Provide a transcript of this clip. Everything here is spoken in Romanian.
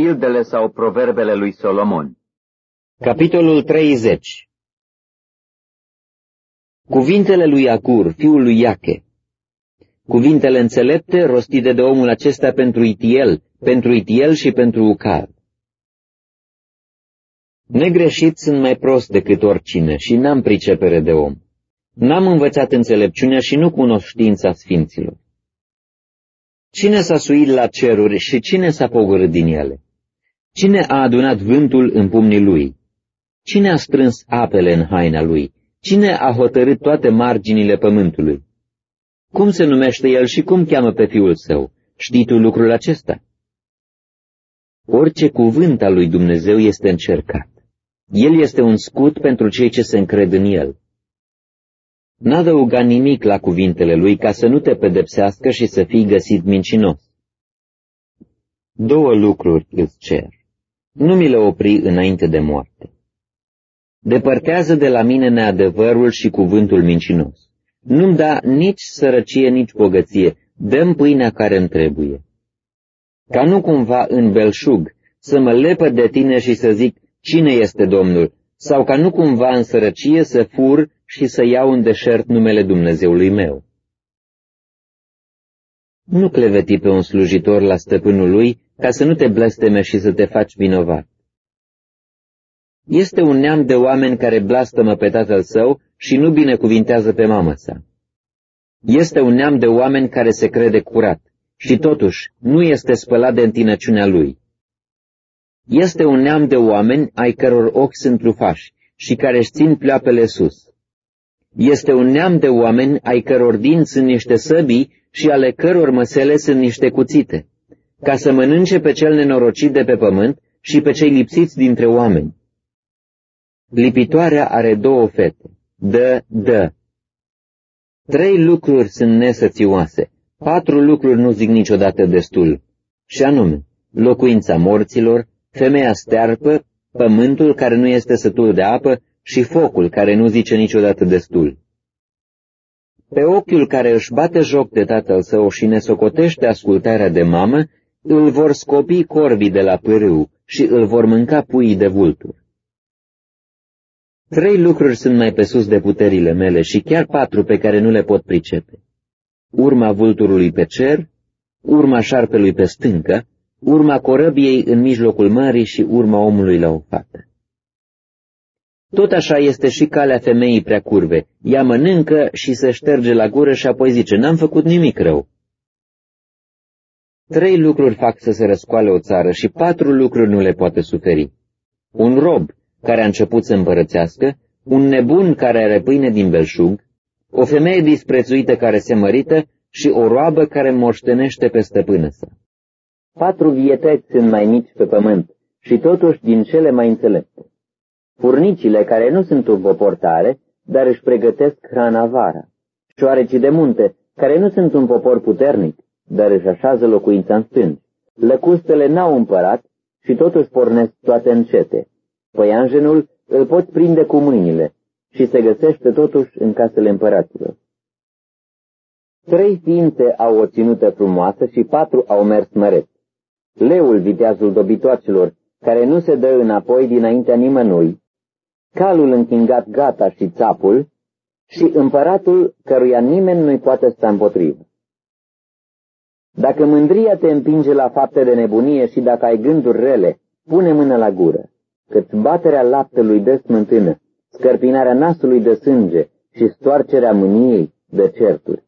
pildele sau proverbele lui Solomon. Capitolul 30 Cuvintele lui Acur, fiul lui Iache. Cuvintele înțelepte rostite de omul acesta pentru Itiel, pentru Itiel și pentru Ucar. Negreșit sunt mai prost decât oricine și n-am pricepere de om. N-am învățat înțelepciunea și nu cunosc știința sfinților. Cine s-a suit la ceruri și cine s-a pogorât din ele? Cine a adunat vântul în pumnii lui? Cine a strâns apele în haina lui? Cine a hotărât toate marginile pământului? Cum se numește el și cum cheamă pe fiul său? Știi tu lucrul acesta? Orice cuvânt al lui Dumnezeu este încercat. El este un scut pentru cei ce se încred în el. N-adăuga nimic la cuvintele lui ca să nu te pedepsească și să fii găsit mincinos. Două lucruri îți cer. Nu mi le opri înainte de moarte. Depărtează de la mine neadevărul și cuvântul mincinos. Nu-mi da nici sărăcie, nici bogăție. Dăm pâinea care îmi trebuie. Ca nu cumva în belșug să mă lepă de tine și să zic, cine este Domnul? Sau ca nu cumva în sărăcie să fur și să iau în deșert numele Dumnezeului meu. Nu cleveti pe un slujitor la stăpânul lui ca să nu te blesteme și să te faci vinovat. Este un neam de oameni care blastămă pe tatăl său și nu binecuvintează pe mamă sa. Este un neam de oameni care se crede curat și totuși nu este spălat de întinăciunea lui. Este un neam de oameni ai căror ochi sunt lufași și care își țin pleoapele sus. Este un neam de oameni ai căror dinți sunt niște săbii și ale căror măsele sunt niște cuțite, ca să mănânce pe cel nenorocit de pe pământ și pe cei lipsiți dintre oameni. Lipitoarea are două fete. Dă, dă. Trei lucruri sunt nesățioase, patru lucruri nu zic niciodată destul, și anume, locuința morților, femeia stearpă, pământul care nu este sătul de apă și focul care nu zice niciodată destul. Pe ochiul care își bate joc de tatăl său și ne socotește ascultarea de mamă, îl vor scopi corbii de la pârâu și îl vor mânca puii de vulturi. Trei lucruri sunt mai pe sus de puterile mele și chiar patru pe care nu le pot pricepe. Urma vulturului pe cer, urma șarpelui pe stâncă, urma corăbiei în mijlocul mării și urma omului la o fată. Tot așa este și calea femeii prea curve. Ea mănâncă și se șterge la gură și apoi zice, n-am făcut nimic rău. Trei lucruri fac să se răscoale o țară și patru lucruri nu le poate suferi. Un rob care a început să împărățească, un nebun care are pâine din belșug, o femeie disprețuită care se mărită și o roabă care moștenește pe stăpână sa. Patru vietăți sunt mai mici pe pământ și totuși din cele mai înțelepte furnicile care nu sunt turboportare, dar își pregătesc hrana vara, șoarecii de munte, care nu sunt un popor puternic, dar își așează locuința în stânci, lăcustele n-au împărat și totuși pornesc toate încete. Păianjenul îl pot prinde cu mâinile și se găsește totuși în casele împăraților. Trei ființe au o ținută frumoasă și patru au mers măreț. Leul, viteazul dobitoacelor, care nu se dă înapoi dinaintea nimănui, calul închingat gata și țapul, și împăratul căruia nimeni nu-i poate sta împotrivă. Dacă mândria te împinge la fapte de nebunie și dacă ai gânduri rele, pune mână la gură, cât baterea laptelui de smântână, scărpinarea nasului de sânge și stoarcerea mâniei de certuri.